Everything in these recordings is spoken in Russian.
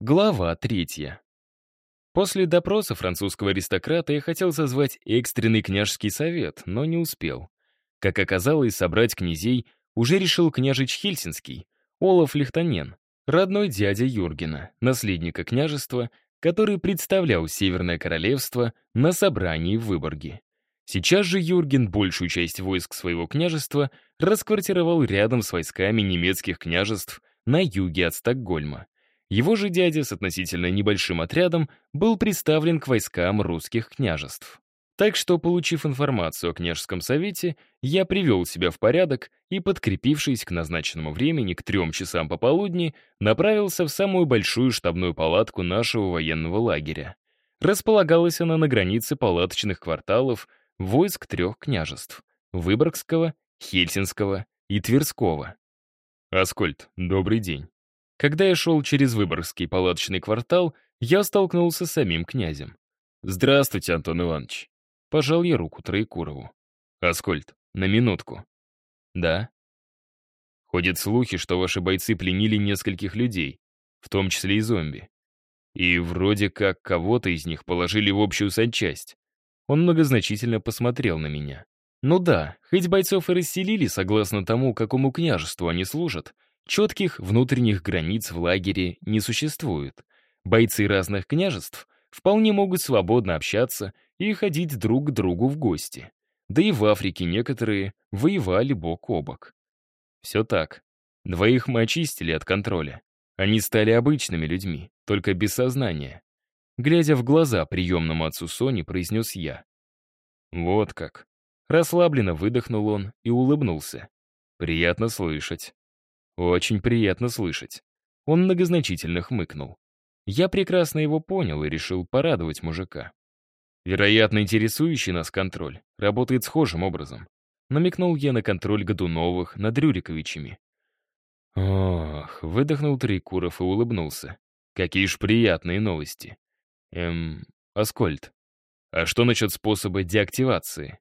Глава третья. После допроса французского аристократа я хотел созвать экстренный княжеский совет, но не успел. Как оказалось, собрать князей уже решил княжич Хельсинский, Олаф Лихтанен, родной дядя Юргена, наследника княжества, который представлял Северное Королевство на собрании в Выборге. Сейчас же Юрген большую часть войск своего княжества расквартировал рядом с войсками немецких княжеств на юге от Стокгольма. Его же дядя с относительно небольшим отрядом был представлен к войскам русских княжеств. Так что, получив информацию о княжеском совете, я привел себя в порядок и, подкрепившись к назначенному времени, к трем часам пополудни, направился в самую большую штабную палатку нашего военного лагеря. Располагалась она на границе палаточных кварталов войск трех княжеств — Выборгского, Хельсинского и Тверского. «Аскольд, добрый день». Когда я шел через Выборгский палаточный квартал, я столкнулся с самим князем. «Здравствуйте, Антон Иванович». Пожал я руку Троекурову. «Аскольд, на минутку». «Да». Ходят слухи, что ваши бойцы пленили нескольких людей, в том числе и зомби. И вроде как кого-то из них положили в общую санчасть. Он многозначительно посмотрел на меня. Ну да, хоть бойцов и расселили согласно тому, какому княжеству они служат, Четких внутренних границ в лагере не существует. Бойцы разных княжеств вполне могут свободно общаться и ходить друг к другу в гости. Да и в Африке некоторые воевали бок о бок. Все так. Двоих мы очистили от контроля. Они стали обычными людьми, только без сознания. Глядя в глаза приемному отцу Сони, произнес я. Вот как. Расслабленно выдохнул он и улыбнулся. Приятно слышать. «Очень приятно слышать». Он многозначительно хмыкнул. Я прекрасно его понял и решил порадовать мужика. Вероятно, интересующий нас контроль работает схожим образом. Намекнул я на контроль Годуновых над Рюриковичами. Ох, выдохнул Трикуров и улыбнулся. Какие ж приятные новости. Эм, Аскольд, а что насчет способа деактивации?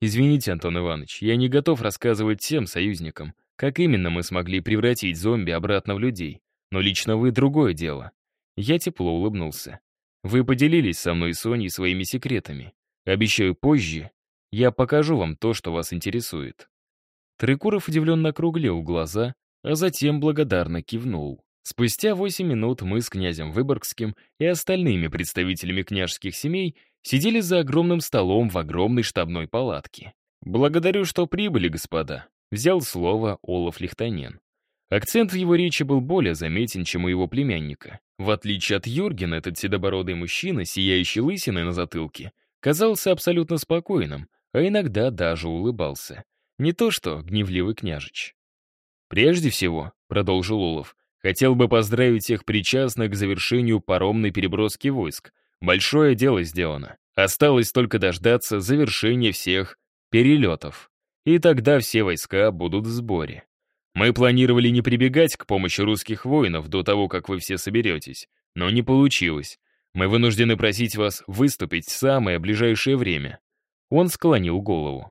Извините, Антон Иванович, я не готов рассказывать всем союзникам, как именно мы смогли превратить зомби обратно в людей? Но лично вы — другое дело. Я тепло улыбнулся. Вы поделились со мной и Соней своими секретами. Обещаю, позже я покажу вам то, что вас интересует. Трыкуров удивленно округлил глаза, а затем благодарно кивнул. Спустя восемь минут мы с князем Выборгским и остальными представителями княжеских семей сидели за огромным столом в огромной штабной палатке. «Благодарю, что прибыли, господа», Взял слово Олаф Лихтанен. Акцент в его речи был более заметен, чем у его племянника. В отличие от Юргена, этот седобородый мужчина, сияющий лысиной на затылке, казался абсолютно спокойным, а иногда даже улыбался. Не то что гневливый княжич. «Прежде всего», — продолжил Олаф, «хотел бы поздравить всех причастных к завершению паромной переброски войск. Большое дело сделано. Осталось только дождаться завершения всех перелетов и тогда все войска будут в сборе. Мы планировали не прибегать к помощи русских воинов до того, как вы все соберетесь, но не получилось. Мы вынуждены просить вас выступить в самое ближайшее время». Он склонил голову.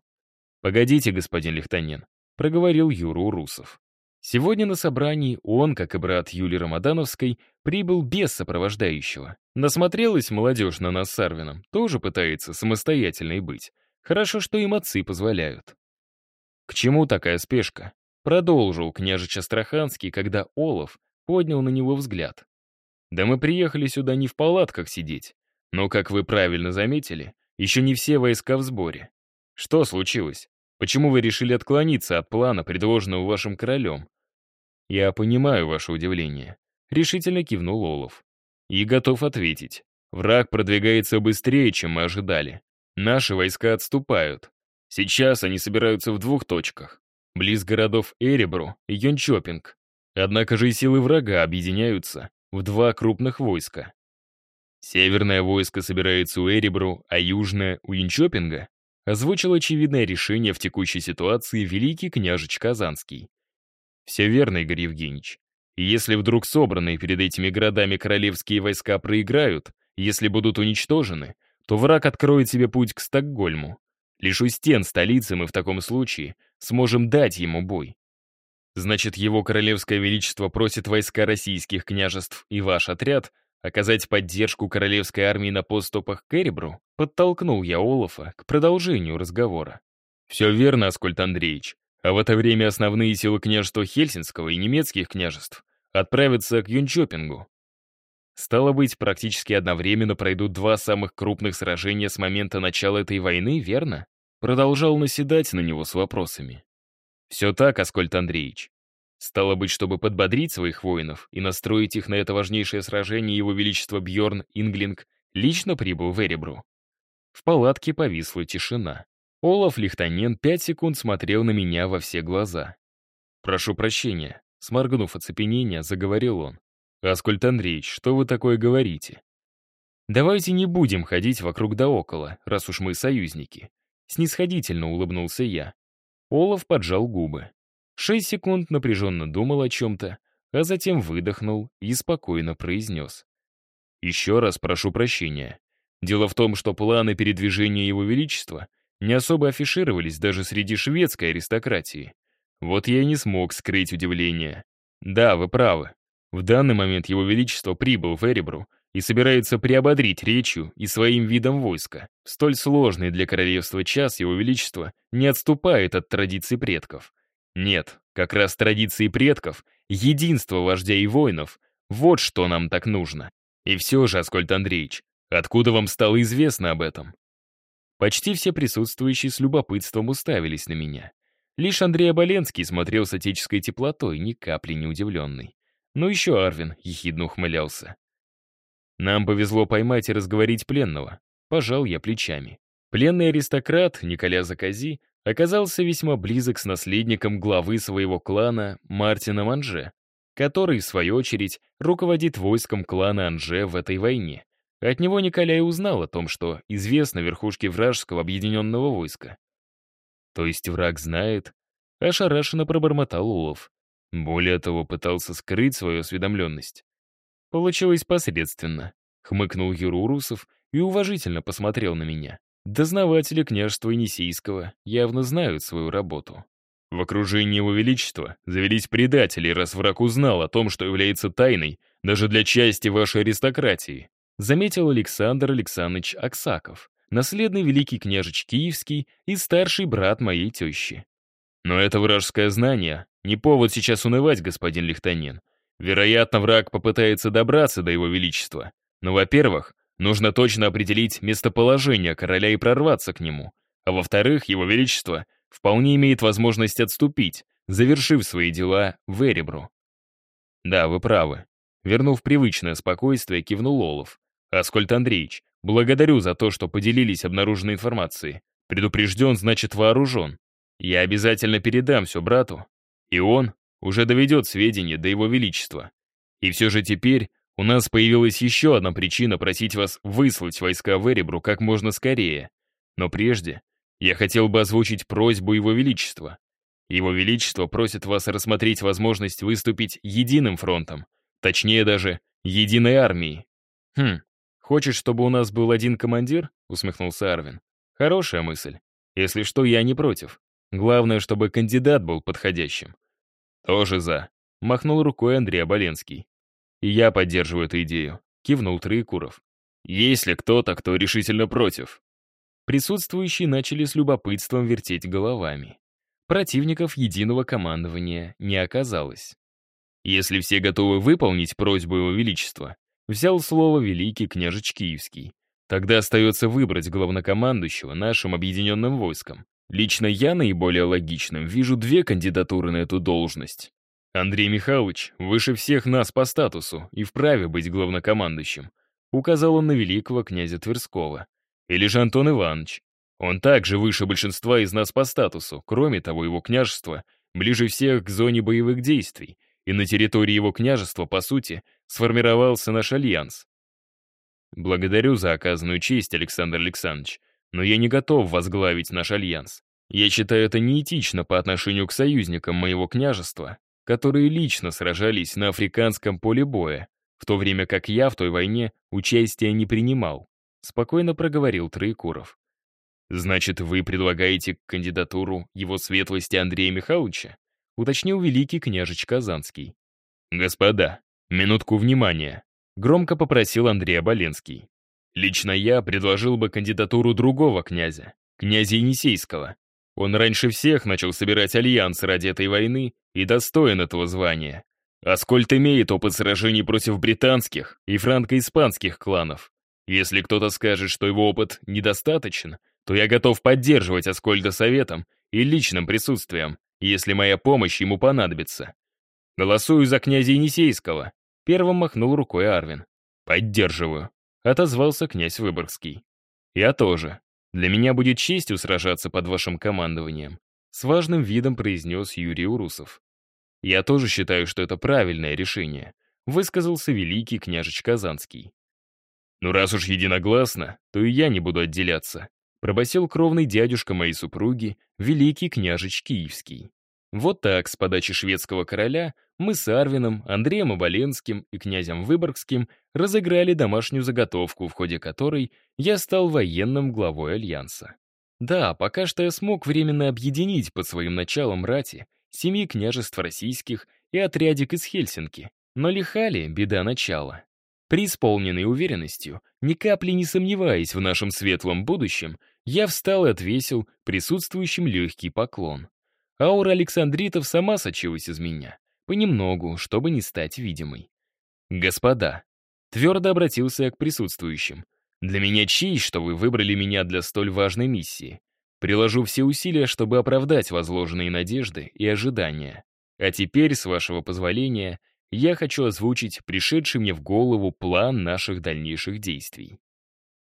«Погодите, господин Лихтанин», — проговорил Юра Урусов. Сегодня на собрании он, как и брат Юли Рамадановской, прибыл без сопровождающего. Насмотрелась молодежь на нас с Арвином, тоже пытается самостоятельной быть. Хорошо, что им отцы позволяют. «К чему такая спешка?» Продолжил княжич Астраханский, когда Олаф поднял на него взгляд. «Да мы приехали сюда не в палатках сидеть, но, как вы правильно заметили, еще не все войска в сборе. Что случилось? Почему вы решили отклониться от плана, предложенного вашим королем?» «Я понимаю ваше удивление», — решительно кивнул Олаф. «И готов ответить. Враг продвигается быстрее, чем мы ожидали. Наши войска отступают. Сейчас они собираются в двух точках, близ городов Эребру и Йончопинг. Однако же и силы врага объединяются в два крупных войска. Северное войско собирается у Эребру, а южное — у Юнчопинга, озвучил очевидное решение в текущей ситуации великий княжич Казанский. Все верно, Игорь Евгеньевич. Если вдруг собранные перед этими городами королевские войска проиграют, если будут уничтожены, то враг откроет себе путь к Стокгольму, Лишь у стен столицы мы в таком случае сможем дать ему бой. Значит, его королевское величество просит войска российских княжеств и ваш отряд оказать поддержку королевской армии на подступах к Эребру? Подтолкнул я Олафа к продолжению разговора. Все верно, Аскольд Андреевич. А в это время основные силы княжества Хельсинского и немецких княжеств отправятся к Юнчопингу. Стало быть, практически одновременно пройдут два самых крупных сражения с момента начала этой войны, верно? Продолжал наседать на него с вопросами. Все так, Аскольд Андреевич. Стало быть, чтобы подбодрить своих воинов и настроить их на это важнейшее сражение, его величество Бьорн Инглинг лично прибыл в Эребру. В палатке повисла тишина. Олаф Лихтанен пять секунд смотрел на меня во все глаза. «Прошу прощения», — сморгнув оцепенение, заговорил он. «Аскольд Андреевич, что вы такое говорите?» «Давайте не будем ходить вокруг да около, раз уж мы союзники», — снисходительно улыбнулся я. Олаф поджал губы. Шесть секунд напряженно думал о чем-то, а затем выдохнул и спокойно произнес. «Еще раз прошу прощения. Дело в том, что планы передвижения Его Величества не особо афишировались даже среди шведской аристократии. Вот я и не смог скрыть удивление. Да, вы правы. В данный момент Его Величество прибыл в Эребру и собирается приободрить речью и своим видом войска. Столь сложный для королевства час Его Величество не отступает от традиций предков. Нет, как раз традиции предков, единство вождя и воинов, вот что нам так нужно. И все же, Аскольд Андреевич, откуда вам стало известно об этом? Почти все присутствующие с любопытством уставились на меня. Лишь Андрей Оболенский смотрел с отеческой теплотой, ни капли не удивленный. Ну еще Арвин ехидно ухмылялся. Нам повезло поймать и разговорить пленного. Пожал я плечами. Пленный аристократ Николя Закази оказался весьма близок с наследником главы своего клана Мартином Анже, который, в свою очередь, руководит войском клана Анже в этой войне. От него Николя узнал о том, что известно верхушке вражеского объединенного войска. То есть враг знает, ошарашенно пробормотал Улов. Более того, пытался скрыть свою осведомленность. Получилось посредственно. Хмыкнул Юрурусов и уважительно посмотрел на меня. Дознаватели княжества Енисейского явно знают свою работу. В окружении его величества завелись предатели, раз враг узнал о том, что является тайной даже для части вашей аристократии, заметил Александр Александрович Аксаков, наследный великий княжич Киевский и старший брат моей тещи. Но это вражеское знание не повод сейчас унывать, господин Лихтанин. Вероятно, враг попытается добраться до его величества. Но, во-первых, нужно точно определить местоположение короля и прорваться к нему. А во-вторых, его величество вполне имеет возможность отступить, завершив свои дела в Эребру. Да, вы правы. Вернув привычное спокойствие, кивнул Олов. Аскольд Андреевич, благодарю за то, что поделились обнаруженной информацией. Предупрежден, значит вооружен. Я обязательно передам все брату. И он, уже доведет сведения до его величества. И все же теперь у нас появилась еще одна причина просить вас выслать войска в Эребру как можно скорее. Но прежде я хотел бы озвучить просьбу его величества. Его величество просит вас рассмотреть возможность выступить единым фронтом, точнее даже единой армией. Хм, хочешь, чтобы у нас был один командир? Усмехнулся Арвин. Хорошая мысль. Если что, я не против. Главное, чтобы кандидат был подходящим. «Тоже за», — махнул рукой Андрей Оболенский. «И я поддерживаю эту идею», — кивнул Троекуров. «Есть ли кто-то, кто решительно против?» Присутствующие начали с любопытством вертеть головами. Противников единого командования не оказалось. «Если все готовы выполнить просьбу Его Величества», взял слово великий княжич Киевский. Тогда остается выбрать главнокомандующего нашим объединенным войском. Лично я наиболее логичным вижу две кандидатуры на эту должность. Андрей Михайлович выше всех нас по статусу и вправе быть главнокомандующим, указал он на великого князя Тверского. Или же Антон Иванович. Он также выше большинства из нас по статусу, кроме того, его княжество ближе всех к зоне боевых действий, и на территории его княжества, по сути, сформировался наш альянс. Благодарю за оказанную честь, Александр Александрович, но я не готов возглавить наш альянс. Я считаю это неэтично по отношению к союзникам моего княжества, которые лично сражались на африканском поле боя, в то время как я в той войне участия не принимал», — спокойно проговорил Троекуров. «Значит, вы предлагаете кандидатуру его светлости Андрея Михайловича?» — уточнил великий княжич Казанский. «Господа, минутку внимания», — громко попросил Андрей Оболенский. «Лично я предложил бы кандидатуру другого князя, князя Енисейского. Он раньше всех начал собирать альянс ради этой войны и достоин этого звания. Аскольд имеет опыт сражений против британских и франко-испанских кланов. Если кто-то скажет, что его опыт недостаточен, то я готов поддерживать Аскольда советом и личным присутствием, если моя помощь ему понадобится. Голосую за князя Енисейского. Первым махнул рукой Арвин. Поддерживаю. Отозвался князь Выборгский. Я тоже. Для меня будет честью сражаться под вашим командованием. С важным видом произнес Юрий Урусов. Я тоже считаю, что это правильное решение, высказался великий княжич Казанский. Ну раз уж единогласно, то и я не буду отделяться пробасил кровный дядюшка моей супруги, великий княжич Киевский. Вот так, с подачи шведского короля, мы с Арвином, Андреем Оболенским и князем Выборгским разыграли домашнюю заготовку, в ходе которой я стал военным главой Альянса. Да, пока что я смог временно объединить под своим началом рати семьи княжеств российских и отрядик из Хельсинки, но лиха ли беда начала? Преисполненной уверенностью, ни капли не сомневаясь в нашем светлом будущем, я встал и отвесил присутствующим легкий поклон. Аура Александритов сама сочилась из меня, понемногу, чтобы не стать видимой. «Господа», — твердо обратился я к присутствующим, «для меня честь, что вы выбрали меня для столь важной миссии. Приложу все усилия, чтобы оправдать возложенные надежды и ожидания. А теперь, с вашего позволения, я хочу озвучить пришедший мне в голову план наших дальнейших действий.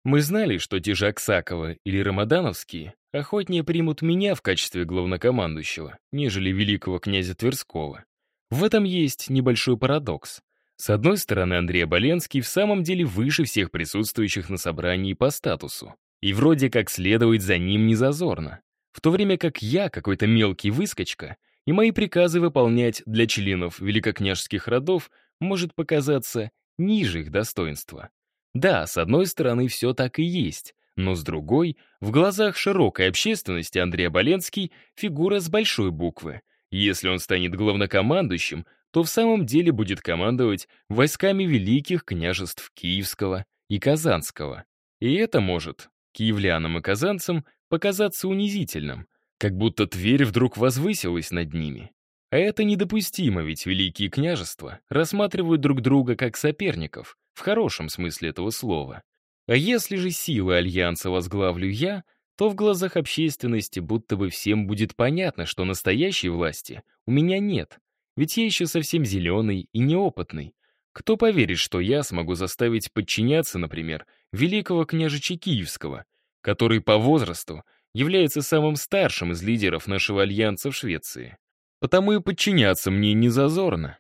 Мы знали, что те же Аксакова или Рамадановские охотнее примут меня в качестве главнокомандующего, нежели великого князя Тверского. В этом есть небольшой парадокс. С одной стороны, Андрей Боленский в самом деле выше всех присутствующих на собрании по статусу. И вроде как следовать за ним незазорно. В то время как я какой-то мелкий выскочка — и мои приказы выполнять для членов великокняжеских родов может показаться ниже их достоинства. Да, с одной стороны, все так и есть, но с другой, в глазах широкой общественности Андрей Боленский — фигура с большой буквы. Если он станет главнокомандующим, то в самом деле будет командовать войсками великих княжеств Киевского и Казанского. И это может киевлянам и казанцам показаться унизительным, как будто Тверь вдруг возвысилась над ними. А это недопустимо, ведь великие княжества рассматривают друг друга как соперников, в хорошем смысле этого слова. А если же силы Альянса возглавлю я, то в глазах общественности будто бы всем будет понятно, что настоящей власти у меня нет, ведь я еще совсем зеленый и неопытный. Кто поверит, что я смогу заставить подчиняться, например, великого княжича Киевского, который по возрасту является самым старшим из лидеров нашего альянса в Швеции. Потому и подчиняться мне не зазорно.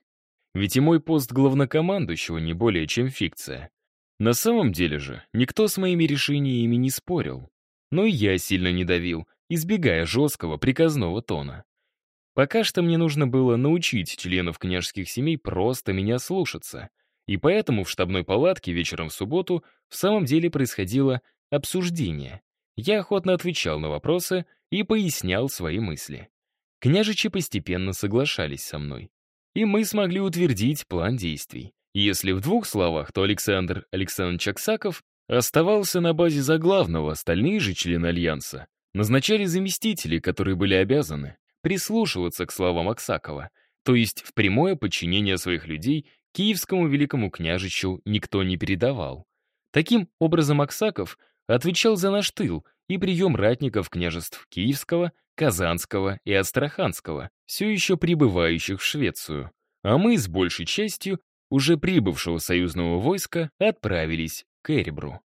Ведь и мой пост главнокомандующего не более чем фикция. На самом деле же никто с моими решениями не спорил. Но и я сильно не давил, избегая жесткого приказного тона. Пока что мне нужно было научить членов княжеских семей просто меня слушаться. И поэтому в штабной палатке вечером в субботу в самом деле происходило обсуждение. Я охотно отвечал на вопросы и пояснял свои мысли. Княжичи постепенно соглашались со мной. И мы смогли утвердить план действий. Если в двух словах, то Александр Александрович Аксаков оставался на базе заглавного, остальные же члены Альянса назначали заместителей, которые были обязаны прислушиваться к словам Аксакова, то есть в прямое подчинение своих людей киевскому великому княжичу никто не передавал. Таким образом, Аксаков — отвечал за наш тыл и прием ратников княжеств Киевского, Казанского и Астраханского, все еще прибывающих в Швецию. А мы с большей частью уже прибывшего союзного войска отправились к Эребру.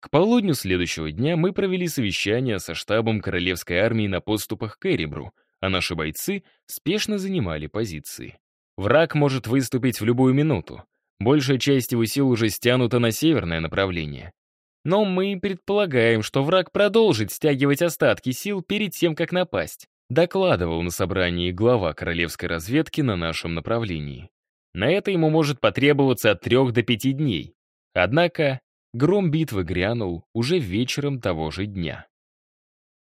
К полудню следующего дня мы провели совещание со штабом Королевской армии на подступах к Эребру, а наши бойцы спешно занимали позиции. Враг может выступить в любую минуту. Большая часть его сил уже стянута на северное направление. Но мы предполагаем, что враг продолжит стягивать остатки сил перед тем, как напасть, докладывал на собрании глава королевской разведки на нашем направлении. На это ему может потребоваться от трех до пяти дней. Однако гром битвы грянул уже вечером того же дня.